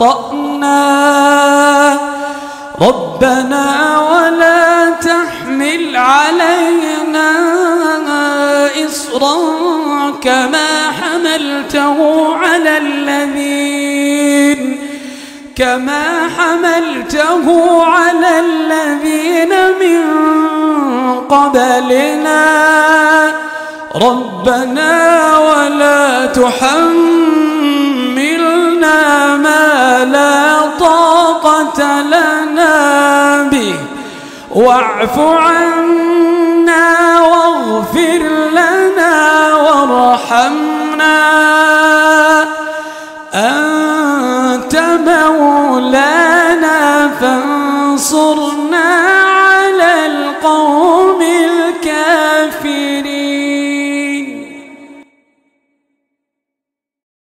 أخطأنا. ربنا ولا تحمل علينا إصرا كما حملته على الذين كما حملته على الذين من قبلنا. ربنا ولا تحملنا واعف عنا واغفر لنا وارحمنا. أنت مولانا فانصرنا